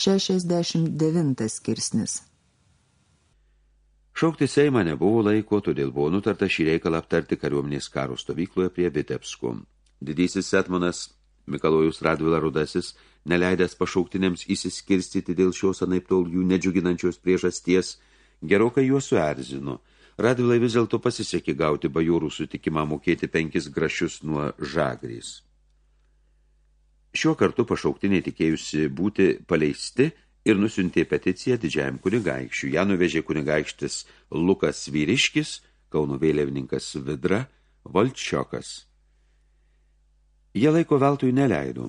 69 skirsnis. Šaukti Seimą nebuvo laiko, todėl buvo nutarta šį reikalą aptarti kariuomenės karo stovykloje prie Vitebskų. Didysis Setmanas, Mikalojus Radvila Rudasis, neleidęs pašauktiniams įsiskirstyti dėl šios anaiptol jų nedžiuginančios priežasties, gerokai juos suerzino. Radvilai vis dėlto pasisekė gauti bajorų sutikimą mokėti penkis grašius nuo žagrys. Šiuo kartu pašauktiniai tikėjusi būti paleisti ir nusiuntė peticiją didžiajam kunigaikščiui. Ja nuvežė kunigaikštis Lukas Vyriškis, Kauno vėliavininkas Vidra, Valčiokas. Jie laiko veltui neleido.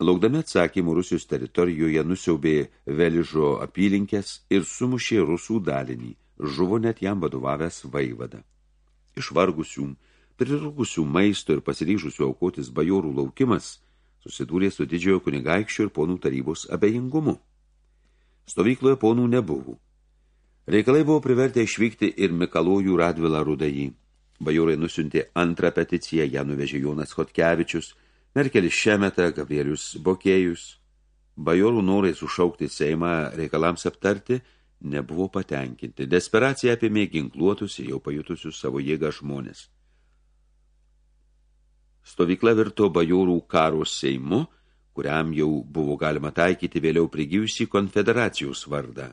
Laukdami atsakymų Rusijos teritorijoje nusiaubė Veližo apylinkės ir sumušė rusų dalinį žuvo net jam vadovavęs vaivada. Išvargusių, prirūgusių maisto ir pasiryžusių aukotis bajorų laukimas susidūrė su didžiojo kunigaikščio ir ponų tarybos abejingumu. Stovykloje ponų nebuvo. Reikalai buvo privertę išvykti ir Mikalojų Radvilą Rudąjį. Bajorai nusiuntė antrą peticiją, ją nuvežė Jonas Hotkevičius, Merkelis Šemeta, Gabrielius Bokėjus. Bajorų norai sušaukti Seimą reikalams aptarti – nebuvo patenkinti. Desperacija apėmė ginkluotus ir jau pajutusius savo jėgą žmonės. Stovykla virto bajorų karo seimu, kuriam jau buvo galima taikyti vėliau prigijusi konfederacijos vardą.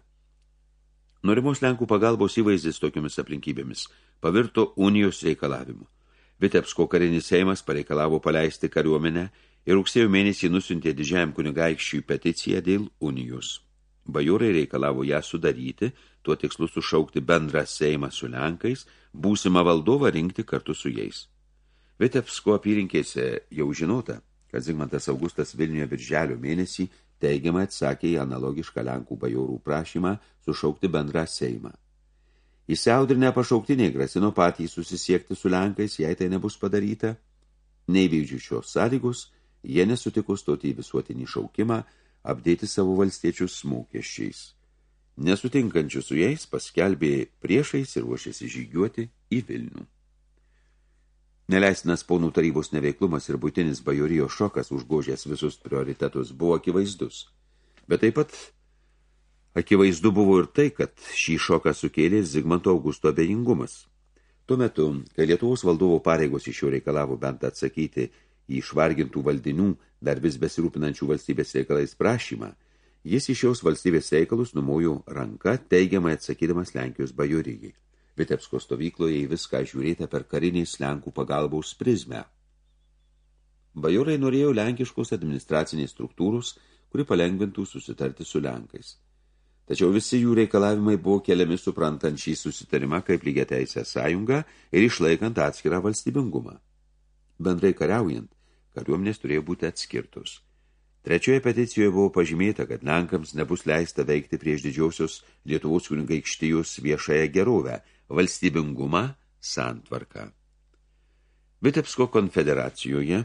Norimos Lenkų pagalbos įvaizdis tokiomis aplinkybėmis pavirto unijos reikalavimu. Vitebsko karinis seimas pareikalavo paleisti kariuomenę ir rugsėjo mėnesį nusintė didžiajam kunigaikščiui peticiją dėl unijos. Bajorai reikalavo ją sudaryti, tuo tikslu sušaukti bendrą seimą su Lenkais, būsimą valdovą rinkti kartu su jais. Vitebsko apyrinkėse jau žinota, kad Zigmantas Augustas Vilniuje virželio mėnesį teigiamai atsakė į analogišką Lenkų bajorų prašymą sušaukti bendrą seimą. Įsiaudrinę pašauktiniai grasino patys susisiekti su Lenkais, jei tai nebus padaryta. Neįvykdžių šios sąlygos, jie nesutiko stoti į visuotinį šaukimą, apdėti savo valstiečius mokesčiais. Nesutinkančių su jais paskelbė priešais ir ruošėsi žygiuoti į Vilnių. Neleistinas ponų tarybos neveiklumas ir būtinis bajorijo šokas užgožęs visus prioritetus buvo akivaizdus. Bet taip pat akivaizdu buvo ir tai, kad šį šoką sukėlė Zigmanto Augusto abejingumas. Tuo metu, kai Lietuvos valdovo pareigos iš jo reikalavo bent atsakyti į išvargintų valdinių, dar vis besirūpinančių valstybės reikalais prašymą, jis iš šios valstybės reikalus numojo ranka, teigiamai atsakydamas Lenkijos bajorijai. Vitebsko stovykloje į viską žiūrėta per karinės Lenkų pagalbaus prizmę. Bajorai norėjo lenkiškos administracinės struktūros, kuri palengvintų susitarti su Lenkais. Tačiau visi jų reikalavimai buvo keliami suprantant šį susitarimą kaip lygia teisę sąjungą ir išlaikant atskirą valstybingumą. Bendrai kariaujant, kariuomenės turėjo būti atskirtos. Trečioje peticijoje buvo pažymėta, kad Lenkams nebus leista veikti prieš didžiausios Lietuvos kunigaikštijos viešąją gerovę, valstybingumą, santvarką. Vitebsko konfederacijoje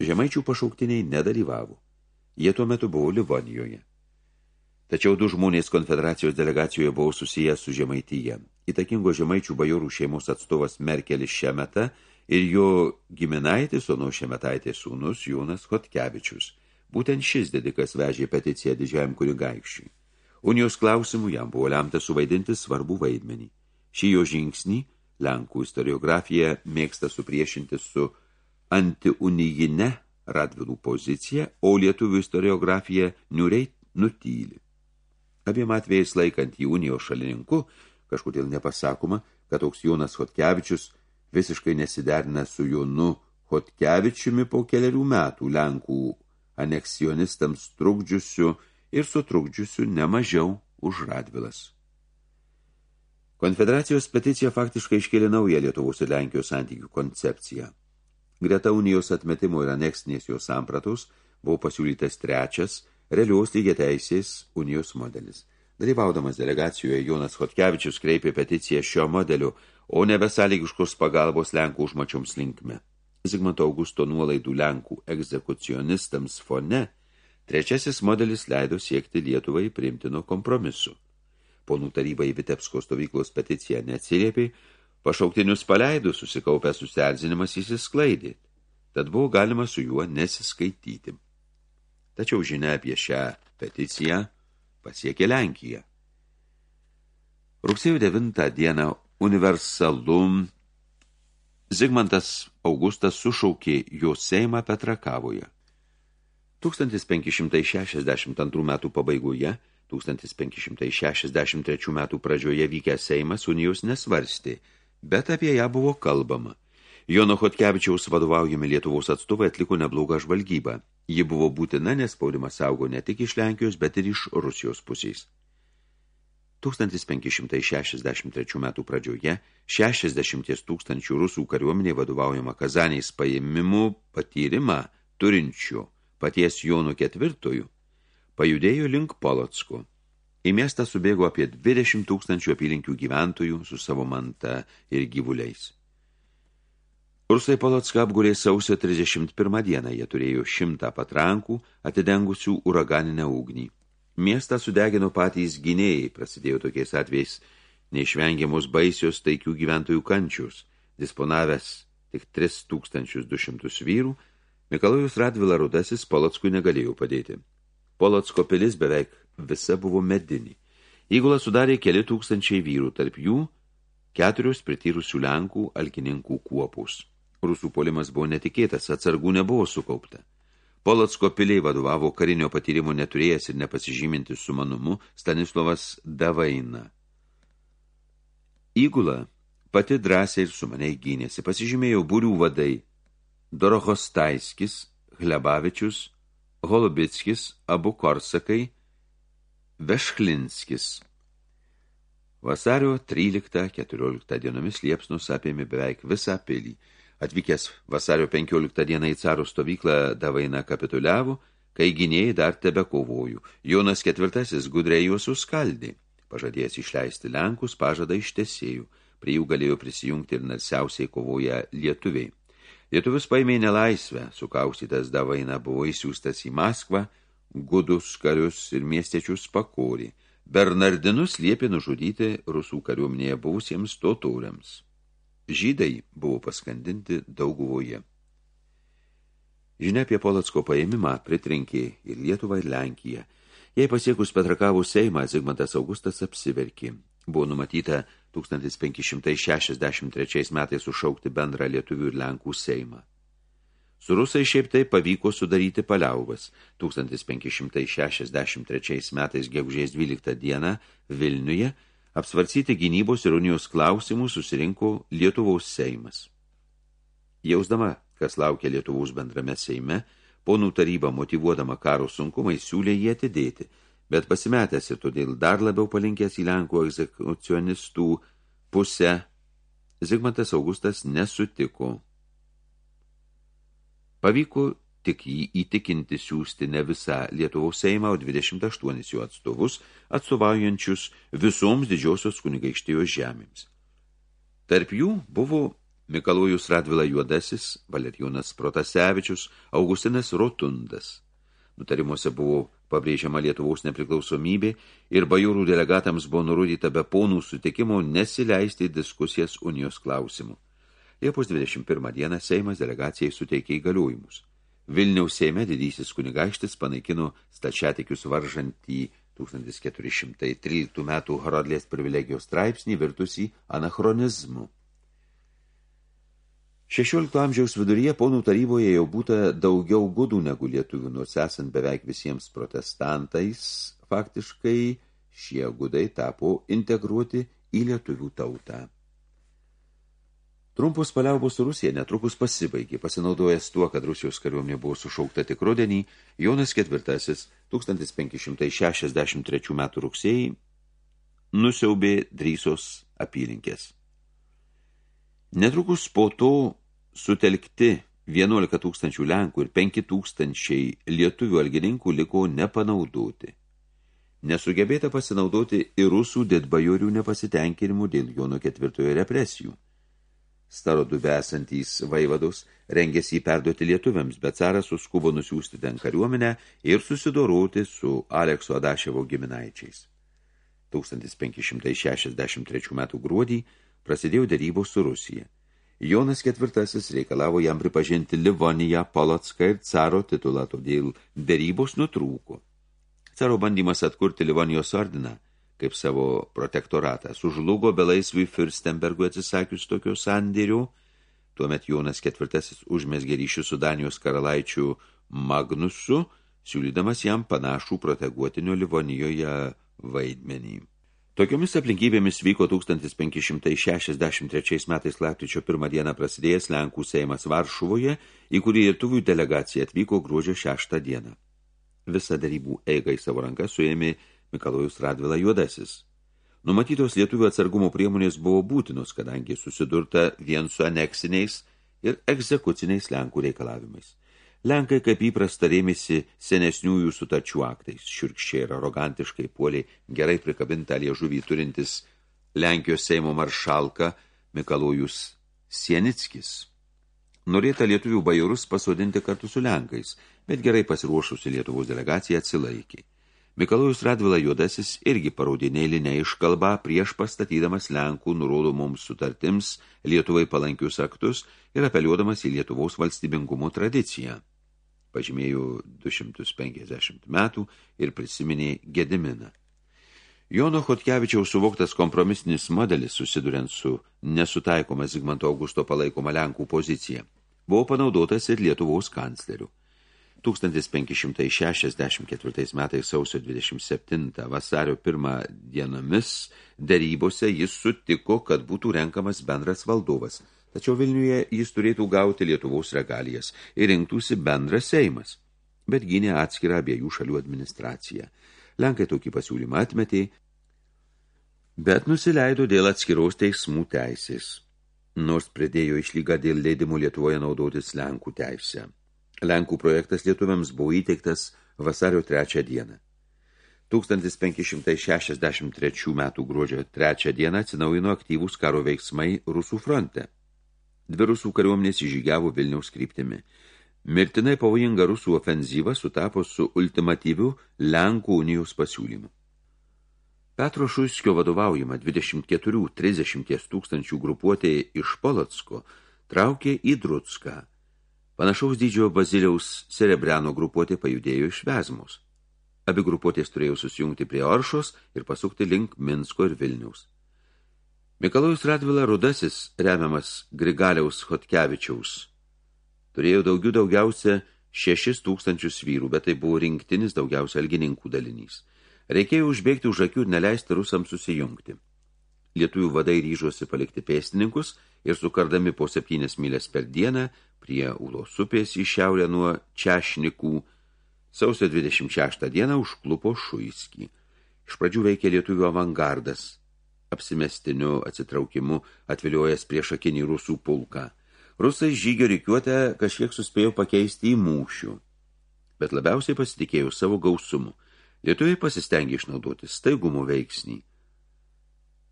žemaičių pašauktiniai nedalyvavo. Jie tuo metu buvo Livonijoje. Tačiau du žmonės konfederacijos delegacijoje buvo susijęs su Žemaityje. Įtakingo žemaičių bajorų šeimos atstovas Merkelis Šemeta – ir jo giminaitis, ono šemetaitės sūnus Jonas Hotkevičius. Būtent šis didikas vežė peticiją didžiajam kunigaikščiui. Unijos klausimų jam buvo lemta suvaidinti svarbų vaidmenį. Šį jo žingsnį Lenkų istoriografija mėgsta supriešinti su antiunijine Radvilų pozicija, o lietuvių istoriografija niuriai nutyli. Abiem atvejais laikant į unijos šalininku, kažkodėl nepasakoma, kad toks Jonas Hotkevičius visiškai nesiderina su Jonu Hotkevičiumi po keliarių metų Lenkų aneksionistams trukdžiusiu ir sutrukdžiusiu nemažiau už Radvilas. Konfederacijos peticija faktiškai iškėlė naują Lietuvos ir Lenkijos santykių koncepciją. Greta unijos atmetimo ir aneksinės jos sampratos buvo pasiūlytas trečias realios lygiateisės unijos modelis. Dalyvaudamas delegacijoje Jonas Hotkevičius kreipė peticiją šio modeliu, o ne besąlygiškos pagalbos Lenkų užmačioms linkme. Zigmanto Augusto nuolaidų Lenkų egzekucionistams fone, trečiasis modelis leido siekti Lietuvai priimtino kompromisu. Ponų taryba į Vitebsko stovyklos peticiją neatsiliepė, pašauktinius paleidų susikaupę susierzinimas įsisklaidė, tad buvo galima su juo nesiskaityti. Tačiau žinia apie šią peticiją pasiekė Lenkiją. Rugsėjo 9 dieną universalum Zigmantas Augustas sušaukė jo Seimą Petrakavoje. 1562 metų pabaigoje, 1563 metų pradžioje vykęs Seimas unijos nesvarstė, bet apie ją buvo kalbama – Jono Hotkevičiaus vadovaujami Lietuvos atstovai atliko neblogą žvalgybą. Ji buvo būtina, nes spaudimas saugo ne tik iš Lenkijos, bet ir iš Rusijos pusės. 1563 metų pradžioje 60 tūkstančių rusų kariuomenė vadovaujama Kazaniais paėmimu patyrimą turinčių paties Jono ketvirtojų pajudėjo link Polocko. Į miestą subėgo apie 20 tūkstančių apylinkių gyventojų su savo manta ir gyvuliais. Rusai Polocką apgulė sausio 31 dieną, jie turėjo šimtą patrankų, atidengusių uraganinę ugnį. Miestą sudegino patys gynėjai, prasidėjo tokiais atvejais neišvengiamos baisios taikių gyventojų kančius, disponavęs tik 3200 vyrų, Mikalojus Radvila Rudasis Polockui negalėjo padėti. Polocko pilis beveik visa buvo medinį. Įgulą sudarė keli tūkstančiai vyrų, tarp jų keturios prityrusių Lenkų alkininkų kuopus. Rusų polimas buvo netikėtas, atsargų nebuvo sukaupta. Polocko piliai vadovavo karinio patyrimo neturėjęs ir nepasižymintis su manumu Stanislovas Davaina. Įgula pati drąsiai ir sumaniai gynėsi. Pasižymėjo būrių vadai Dorohostaiskis, Hlebavičius, Holobickis, abu Korsakai, Vešklinskis. Vasario 13-14 dienomis liepsnus apėmė beveik visą pilį – Atvykęs vasario 15 dieną į caro stovyklą Davaina kapituliavo, kai gynėjai dar tebe kovojų. Jonas ketvirtasis gudrei juos suskaldė. Pažadėjęs išleisti Lenkus, pažada ištesėjų. Prie jų galėjo prisijungti ir narsiausiai kovoja lietuviai. Lietuvius paėmė nelaisvę, sukaustytas Davaina buvo įsiūstas į Maskvą, gudus karius ir miestiečius pakorį. Bernardinus liepė nužudyti rusų kariuomenėje buvusiems totoriams. Žydai buvo paskandinti dauguvoje. Žinia apie Polocko paėmimą pritrinkė ir Lietuvą, ir Lenkiją. Jei pasiekus Petrakavų Seimą, Zigmantas Augustas apsiverkė. Buvo numatyta 1563 metais sušaukti bendrą Lietuvių ir Lenkų Seimą. Su rusai šiaip tai pavyko sudaryti paliaubas. 1563 metais gegužės 12 dieną Vilniuje – apsvarsyti gynybos ir unijos klausimų susirinko Lietuvos Seimas. Jausdama, kas laukia Lietuvos bendrame Seime, ponų taryba motivuodama karo sunkumai siūlė jį atidėti, bet pasimetęs ir todėl dar labiau palinkęs į Lenkų egzekucionistų pusę, Zigmantas Augustas nesutiko. Pavyko tik jį įtikinti siūsti ne visą Lietuvos Seimą, o 28 jų atstovus, atstovaujančius visoms didžiosios kunigaikštijos žemėms. Tarp jų buvo Mikalojus Radvila Juodasis, Valerijonas Protasevičius, Augustinas Rotundas. Nutarimuose buvo pabrėžiama Lietuvos nepriklausomybė ir bajūrų delegatams buvo nurodyta be ponų sutikimo nesileisti diskusijas unijos klausimų. Liepos 21 dieną Seimas delegacijai suteikė įgaliojimus. Vilniaus Seime didysis kunigaištis panaikino stačiatikius varžantį 1413 metų Horodlės privilegijos straipsnį virtusį anachronizmu. 16 amžiaus viduryje ponų taryboje jau būta daugiau gudų negu lietuvių, nors esant beveik visiems protestantais, faktiškai šie gudai tapo integruoti į lietuvių tautą. Trumpus paliaubos su Rusija netrukus pasibaigė, pasinaudojęs tuo, kad Rusijos kariuomenė buvo sušaukta tik rudenį, Jonas IV 1563 metų rugsėjai nusiaubė Drysos apylinkės. Netrukus po to sutelkti 11 tūkstančių Lenkų ir 5 tūkstančiai lietuvių algininkų liko nepanaudoti. Nesugebėta pasinaudoti ir rusų didbajorių nepasitenkinimu dėl Jono ketvirtojo represijų. Starodube esantys vaivados rengėsi jį perduoti lietuviams, bet caras suskubo nusiųsti ten kariuomenę ir susidoroti su Alekso Adaševo giminaičiais. 1563 metų gruodį prasidėjo dėrybos su Rusija. Jonas ketvirtasis reikalavo jam pripažinti Livoniją, Polocką ir caro titulą, todėl dėrybos nutrūko. Caro bandymas atkurti Livonijos ordiną, kaip savo protektoratą, sužlugo belaisviui Fürstenbergui atsisakius tokio sandėrių, tuomet Jonas IV užmesgė ryšių su Danijos karalaičių Magnusu, siūlydamas jam panašų proteguotinio Livonijoje vaidmenį. Tokiomis aplinkybėmis vyko 1563 metais lapkričio pirmą dieną prasidėjęs Lenkų Seimas Varšuvoje, į kurį lietuvių delegacija atvyko gruodžio šeštą dieną. Visą darybų eigą į savo ranką suėmė Mikalojus Radvila Juodasis. Numatytos lietuvių atsargumo priemonės buvo būtinos, kadangi susidurta vien su aneksiniais ir egzekuciniais Lenkų reikalavimais. Lenkai kaip įprasta rėmėsi senesniųjų sutarčių aktais, širkščiai ir arogantiškai puoliai gerai prikabintą liežuvį turintis Lenkijos Seimo maršalka Mikalojus Sienickis. Norėta lietuvių bajorus pasodinti kartu su Lenkais, bet gerai pasiruošusi Lietuvos delegacija atsilaikė. Mikalojus Radvila Juodasis irgi parodė neįlinę iškalbą prieš pastatydamas Lenkų nurodomoms sutartims Lietuvai palankius aktus ir apeliuodamas į Lietuvos valstybingumo tradiciją pažymėjo 250 metų ir prisiminė Gediminą. Jono Chotkevičiaus suvoktas kompromisinis modelis, susiduriant su nesutaikoma Zigmanto Augusto palaikoma Lenkų pozicija, buvo panaudotas ir Lietuvos kanclerių. 1564 metais sausio 27 vasario 1 dienomis darybose jis sutiko, kad būtų renkamas bendras valdovas – tačiau Vilniuje jis turėtų gauti Lietuvos regalijas ir rinktųsi bendras Seimas, bet gynė atskirą abiejų šalių administraciją. Lenkai tokį pasiūlymą atmetė, bet nusileido dėl atskiros teismų teisės, nors pridėjo išlygą dėl leidimų Lietuvoje naudotis Lenkų teisę. Lenkų projektas lietuviams buvo įteiktas vasario trečią dieną. 1563 metų gruodžio trečią dieną atsinaujino aktyvūs karo veiksmai Rusų fronte. Dvi rusų kariuomenės įžygiavo Vilniaus kryptimi. Mirtinai pavojinga rusų ofenzyva sutapo su ultimatyviu Lenkų unijos pasiūlymu. Petro Šuiskio vadovaujama 24-30 tūkstančių grupuotė iš Polotsko traukė į Drutską. Panašaus dydžio Baziliaus Cerebriano grupuotė pajudėjo iš Vezmus. Abi grupuotės turėjo susijungti prie Oršos ir pasukti link Minsko ir Vilniaus. Mikalojus Radvila Rudasis, remiamas Grigaliaus Hotkevičiaus, turėjo daugiau daugiausia šešis tūkstančius vyrų, bet tai buvo rinktinis daugiausia algininkų dalinys. Reikėjo užbėgti už akių ir neleisti rusams susijungti. Lietuvių vadai ryžosi palikti pėstininkus ir sukardami po septynės milės per dieną prie Ulos upės į šiaurę nuo Češnikų sausio 26 dieną užklupo Šuiskį. Iš pradžių veikė lietuvių avangardas – apsimestiniu atsitraukimu atviliojęs prieš akinį rusų pulką. Rusai žygio reikiuotę kažkiek suspėjo pakeisti į mūšių, bet labiausiai pasitikėjo savo gausumu. Lietuviai pasistengė išnaudoti staigumo veiksnį.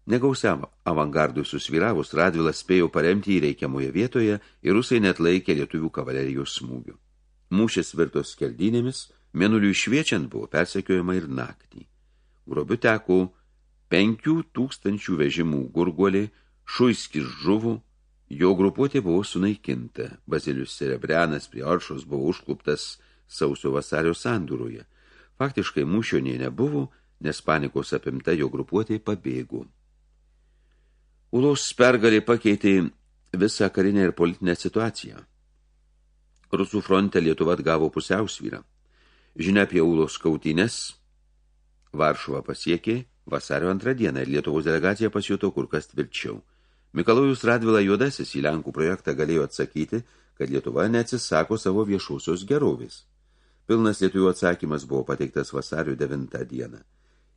Negausiam avangardui susviravus, Radvilas spėjo paremti į reikiamoje vietoje ir rusai net laikė lietuvių kavalerijos smūgių. Mūšės virtos skeldynėmis, mėnuliui šviečiant buvo persekiojama ir naktį. Grobiu teko penkių tūkstančių vežimų gurguolį, šuiskis žuvų, jo grupuotė buvo sunaikinta. Bazilius Cerebrianas prie Oršos buvo užkluptas sausio vasario sandūroje. Faktiškai mūšio nei nebuvo, nes panikos apimta jo grupuotė pabėgo. Ulos pergalė pakeitė visą karinę ir politinę situaciją. Rusų fronte Lietuva atgavo pusiausvyrą. Žinia apie Ulos kautynės Varšuva pasiekė Vasario antrą dieną ir Lietuvos delegacija pasijuto kur kas tvirčiau. Mikalojus Radvila Juodasis į Lenkų projektą galėjo atsakyti, kad Lietuva neatsisako savo viešusios gerovės. Pilnas lietuvių atsakymas buvo pateiktas vasario 9 dieną.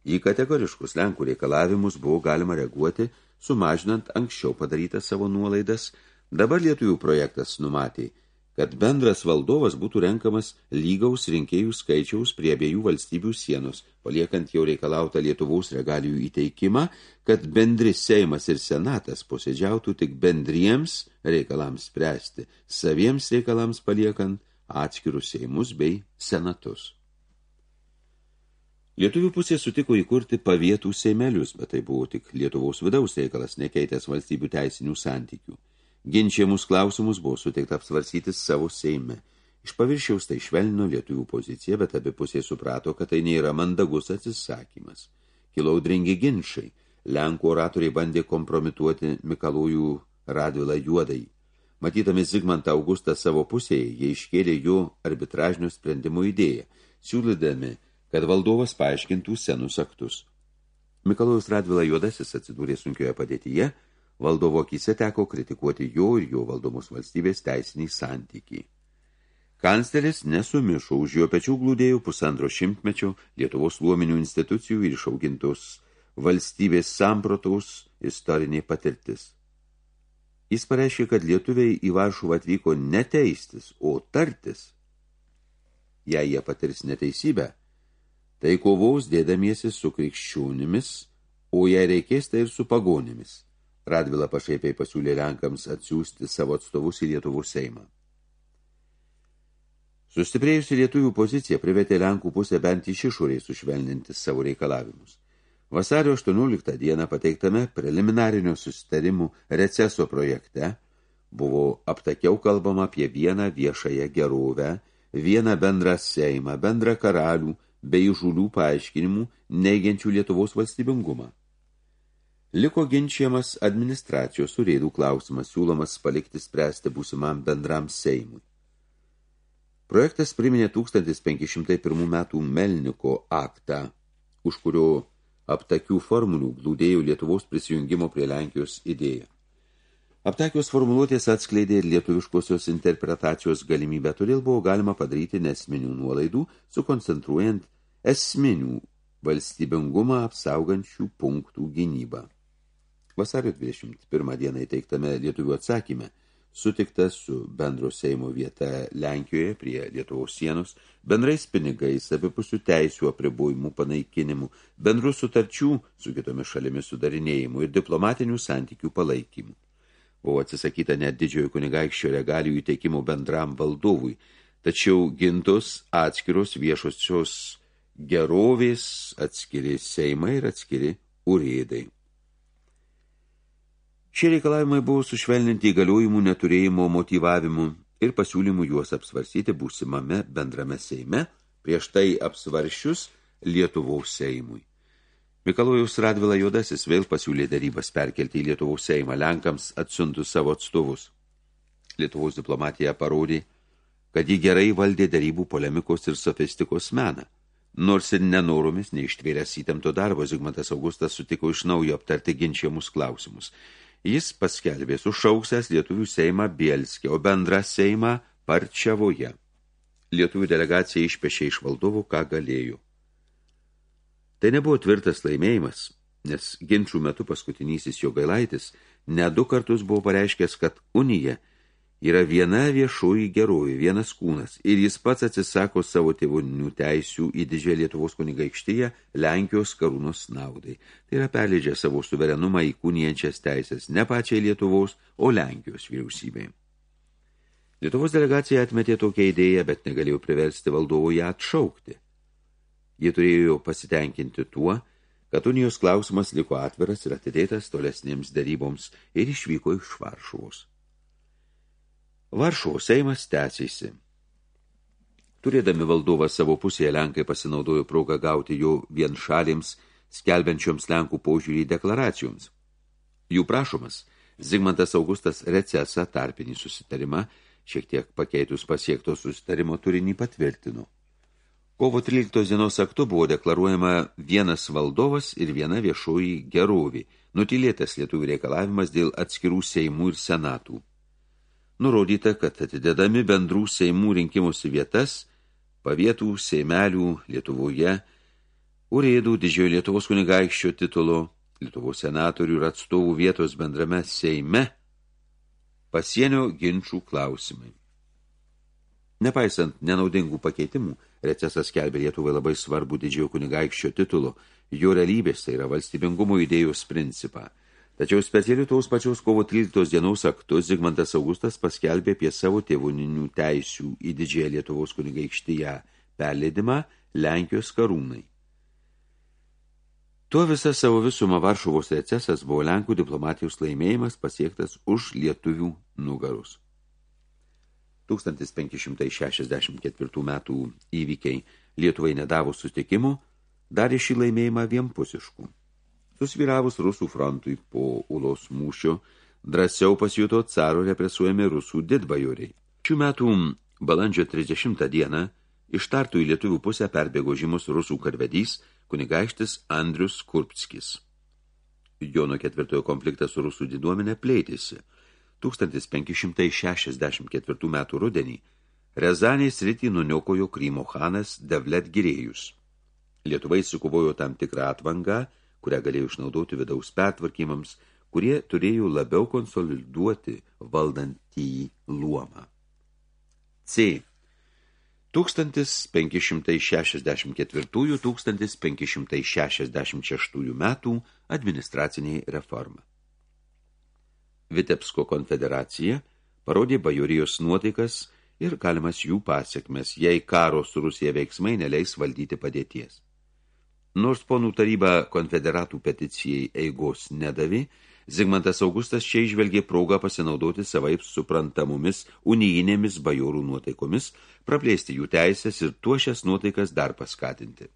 Į kategoriškus Lenkų reikalavimus buvo galima reaguoti, sumažinant anksčiau padarytas savo nuolaidas. Dabar lietuvių projektas numatė – kad bendras valdovas būtų renkamas lygaus rinkėjų skaičiaus prie abiejų valstybių sienos, paliekant jau reikalautą Lietuvos regalijų įteikimą, kad bendri Seimas ir Senatas posėdžiautų tik bendriems reikalams spręsti, saviems reikalams paliekant atskirus Seimus bei Senatus. Lietuvių pusė sutiko įkurti pavietų seimelius, bet tai buvo tik Lietuvos vidaus reikalas, nekeitęs valstybių teisinių santykių. Ginčiamus klausimus buvo suteikta apsvarsyti savo seime. Iš paviršiaus tai švelnino lietuvių poziciją, bet abi pusės suprato, kad tai nėra mandagus atsisakymas. Kilo audringi ginčiai. Lenkų oratoriai bandė kompromituoti Mikalojų Radvilą juodai. Matydami Zigmantą Augustą savo pusėje, jie iškėlė jo arbitražinio sprendimo idėją, siūlydami, kad valdovas paaiškintų senus aktus. Mikalojus Radvila juodasis atsidūrė sunkioje padėtyje, valdovo akise teko kritikuoti jo ir jo valdomos valstybės teisinį santykį. Kancleris nesumišo už jo pečių glūdėjų pusantro šimtmečio Lietuvos luominių institucijų ir išaugintos valstybės samprotaus istorinė patirtis. Jis pareiškė, kad lietuviai į Varšuvą atvyko ne teistis, o tartis. Jei jie patirs neteisybę, tai kovos dėdamiesi su krikščionimis, o jei reikės, tai ir su pagonimis. Radvila pašaipiai pasiūlė Lenkams atsiųsti savo atstovus į Lietuvos Seimą. Sustiprėjusi lietuvių pozicija privetė Lenkų pusę bent iš išoriai sušvelninti savo reikalavimus. Vasario 18 dieną pateiktame preliminarinio susitarimų receso projekte buvo aptakiau kalbama apie vieną viešąją gerovę, vieną bendrą seimą, bendrą karalių bei žulių paaiškinimų neigiančių Lietuvos valstybingumą. Liko ginčiamas administracijos surėdų klausimas siūlomas palikti spręsti būsimam bendram seimui. Projektas priminė 1501 metų Melniko aktą, už kurio aptakių formulių glūdėjo Lietuvos prisijungimo prie Lenkijos idėja. Aptakios formuluotės atskleidė ir lietuviškosios interpretacijos galimybę, todėl buvo galima padaryti nesminių nuolaidų, sukoncentruojant esminių valstybingumą apsaugančių punktų gynybą. Vasario 21 dieną įteiktame lietuvių atsakyme – sutiktas su bendro Seimo vieta Lenkijoje prie Lietuvos sienos, bendrais pinigais, abipusių teisių apribojimų panaikinimu, bendrų sutarčių su kitomis šalimis sudarinėjimu ir diplomatinių santykių palaikymu. Buvo atsisakyta net didžiojo kunigaikščio regalijų įteikimo bendram valdovui, tačiau gintos atskiros viešosios gerovės atskiri Seimai ir atskiri urėdai. Šie reikalavimai buvo sušvelninti įgaliojimų neturėjimo motyvavimu ir pasiūlymų juos apsvarsyti būsimame bendrame seime, prieš tai apsvaršius Lietuvos seimui. Mikalojus Radvila Juodasis vėl pasiūlė darybas perkelti į Lietuvos seimą Lenkams atsiuntus savo atstovus. Lietuvos diplomatija parodė, kad ji gerai valdė darybų polemikos ir sofistikos meną. Nors ir nenoromis, neištvėręs įtemto darbo, Zigmantas Augustas sutiko iš naujo aptarti ginčiamus klausimus – Jis paskelbė sušauksęs lietuvių seimą Bielskė, o bendrą seimą Parčiavoje. Lietuvių delegacija išpešė iš valdovų, ką galėjo. Tai nebuvo tvirtas laimėjimas, nes ginčių metu paskutinysis jo gailaitis ne du kartus buvo pareiškęs, kad unija – yra viena viešoji geroji, vienas kūnas, ir jis pats atsisako savo tėvoninių teisių į didžiąją Lietuvos kunigaikštyje Lenkijos karūnos naudai. Tai yra perleidžia savo suverenumą įkūnijančias teisės ne pačiai Lietuvos, o Lenkijos vyriausybei. Lietuvos delegacija atmetė tokią idėją, bet negalėjo priversti valdovo ją atšaukti. Jie turėjo pasitenkinti tuo, kad unijos klausimas liko atviras ir atidėtas tolesnėms daryboms ir išvyko iš Varšuvos. Varšuvos Seimas tęsėsi. Turėdami valdovą savo pusėje, Lenkai pasinaudojo progą gauti jo vienšalėms, skelbiančioms Lenkų požiūrį deklaracijoms. Jų prašomas, Zigmantas Augustas recesą tarpinį susitarimą, šiek tiek pakeitus pasiekto susitarimo turinį patvirtino. Kovo 13 dienos aktu buvo deklaruojama vienas valdovas ir viena viešoji gerovė, nutilėtas lietuvių reikalavimas dėl atskirų seimų ir senatų nurodyta, kad atidedami bendrų seimų rinkimusi vietas, pavietų seimelių Lietuvoje, urėdų didžiojo Lietuvos kunigaikščio titulo, Lietuvos senatorių ir atstovų vietos bendrame seime, pasienio ginčių klausimai. Nepaisant nenaudingų pakeitimų, recesas skelbė Lietuvai labai svarbu didžiojo kunigaikščio titulo, jo realybės, tai yra valstybingumo idėjos principą – Tačiau specialiu tos pačios kovo 13 dienos aktu Zigmantas Augustas paskelbė apie savo tėvoninių teisių į didžiąją Lietuvos kunigaikštyje perleidimą Lenkijos karūnai. Tuo visa savo visumą Varšuvos recesas buvo Lenkų diplomatijos laimėjimas pasiektas už lietuvių nugarus. 1564 metų įvykiai Lietuvai nedavo sutikimo, darė šį laimėjimą vienpusiškų. Susviravus rusų frontui po Ulos mūšio, drąsiau pasijuto caro represuojami rusų didbajoriai. Šių metų balandžio 30 dieną iš Tartų į lietuvių pusę perbėgo žymus rusų karvedys kunigaištis Andrius Kurpskis. Jono ketvirtojo konfliktas su rusų diduomenė plėtėsi. 1564 metų rudenį Rezanės rytį nuniokojo Krymo Hanas Devlet Girėjus. Lietuvai sukovojo tam tikrą atvangą, kurią galėjo išnaudoti vidaus pertvarkymams, kurie turėjo labiau konsoliduoti valdantį luomą. C. 1564-1566 metų administraciniai reforma. Vitebsko konfederacija parodė bajorijos nuotaikas ir galimas jų pasiekmes, jei karo su Rusija veiksmai neleis valdyti padėties. Nors ponų taryba konfederatų peticijai eigos nedavė, Zigmantas Augustas čia išvelgė progą pasinaudoti savaip suprantamomis unijinėmis bajorų nuotaikomis, praplėsti jų teisės ir tuo šias nuotaikas dar paskatinti.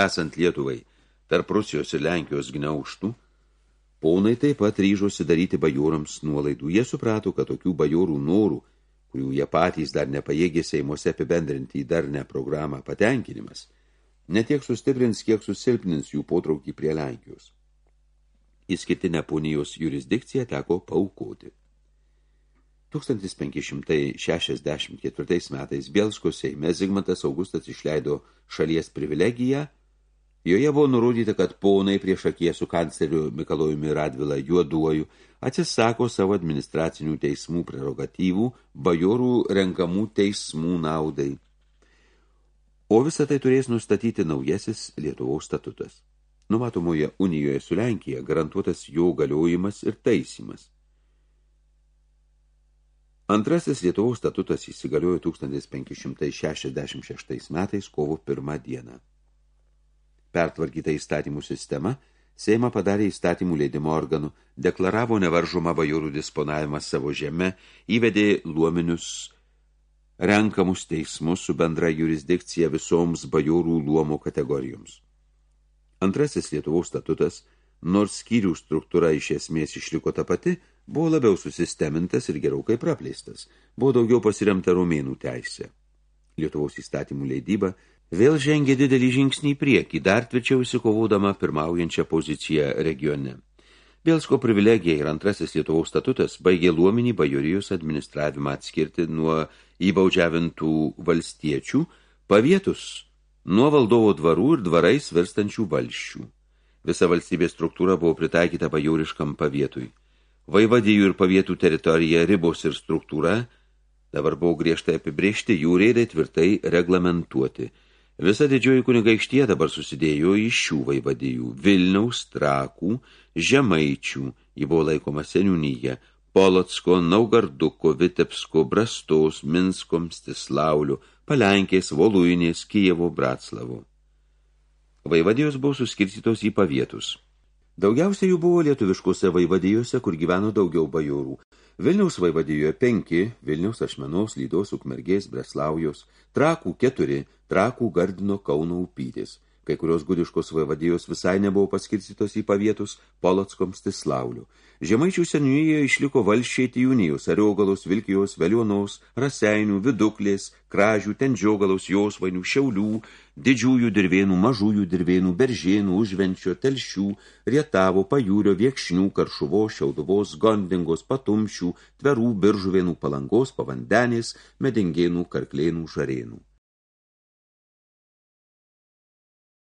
Esant Lietuvai, tarp Rusijos ir Lenkijos gniauštų, Ponai taip pat ryžosi daryti bajorams nuolaidų. Jie suprato, kad tokių bajorų norų, kurių jie patys dar nepajėgė Seimuose apibendrinti į darnę programą patenkinimas, netiek sustiprins, kiek susilpnins jų potraukį prie Lenkijos. Įskirtinę Punijos jurisdikciją teko paukoti. 1564 metais Bielsko Seime Zigmantas Augustas išleido šalies privilegiją – Joje buvo nurodyta, kad ponai prieš akies su kancleriu Mikalojumi Radvila juoduoju atsisako savo administracinių teismų prerogatyvų bajorų renkamų teismų naudai. O visą tai turės nustatyti naujasis Lietuvos statutas. Numatomoje unijoje su Lenkija garantuotas jo galiojimas ir taisymas. Antrasis Lietuvos statutas įsigaliojo 1566 metais kovo pirmą dieną pertvarkyta įstatymų sistema, Seima padarė įstatymų leidimo organų, deklaravo nevaržomą bajorų disponavimą savo žeme, įvedė luominius renkamus teismus su bendra jurisdikcija visoms bajorų luomo kategorijoms. Antrasis Lietuvos statutas, nors skyrių struktūra iš esmės išliko ta pati, buvo labiau susistemintas ir gerokai praplėstas, buvo daugiau pasiremta romėnų teisė. Lietuvos įstatymų leidyba vėl žengė didelį žingsnį į priekį, dar tvirčiau įsikovodama pirmaujančią poziciją regione. Bielsko privilegija ir antrasis Lietuvos statutas baigė luominį bajorijos administravimą atskirti nuo įbaudžiavintų valstiečių, pavietus nuo valdovo dvarų ir dvarais virstančių valščių. Visa valstybės struktūra buvo pritaikyta bajoriškam pavietui. Vaivadijų ir pavietų teritorija, ribos ir struktūra dabar buvo griežtai apibrėžti, jų reidai tvirtai reglamentuoti – Visa didžioji kunigaikštie dabar susidėjo iš šių vaivadijų – Vilniaus, Trakų, Žemaičių, ji buvo laikoma seniūnyje, Polotsko, Naugarduko, Vitebsko, Brastos, Minsko, Mstislaulio, Palenkės, Voluinės, Kijevo, Bratslavo. Vaivadijos buvo suskirstytos į pavietus. Daugiausia jų buvo lietuviškose vaivadijose, kur gyveno daugiau bajorų. Vilniaus vaivadijoje penki, Vilniaus Ašmenos, Lydos, Ukmergės, Breslaujos, Trakų keturi, Trakų Gardino Kauno upytis. Kai kurios gudiškos vaivadijos visai nebuvo paskirstytos į pavietus Polockom Stislaulių. Žemaičių seniūje išliko valščiai Tijunijos, Ariogalos, Vilkijos, Velionaus, Raseinių, Viduklės, Kražių, Tendžiogalos, Josvainių, Šiaulių, Didžiųjų dirvėnų, Mažųjų dirvėnų, Beržėnų, Užvenčio, Telšių, Rietavo, Pajūrio, Viekšnių, Karšuvo, Šiauduvos, Gondingos, Patumšių, Tverų, Biržuvėnų, Palangos, Pavandenės, Medingėnų, Karklėnų, Žarėnų.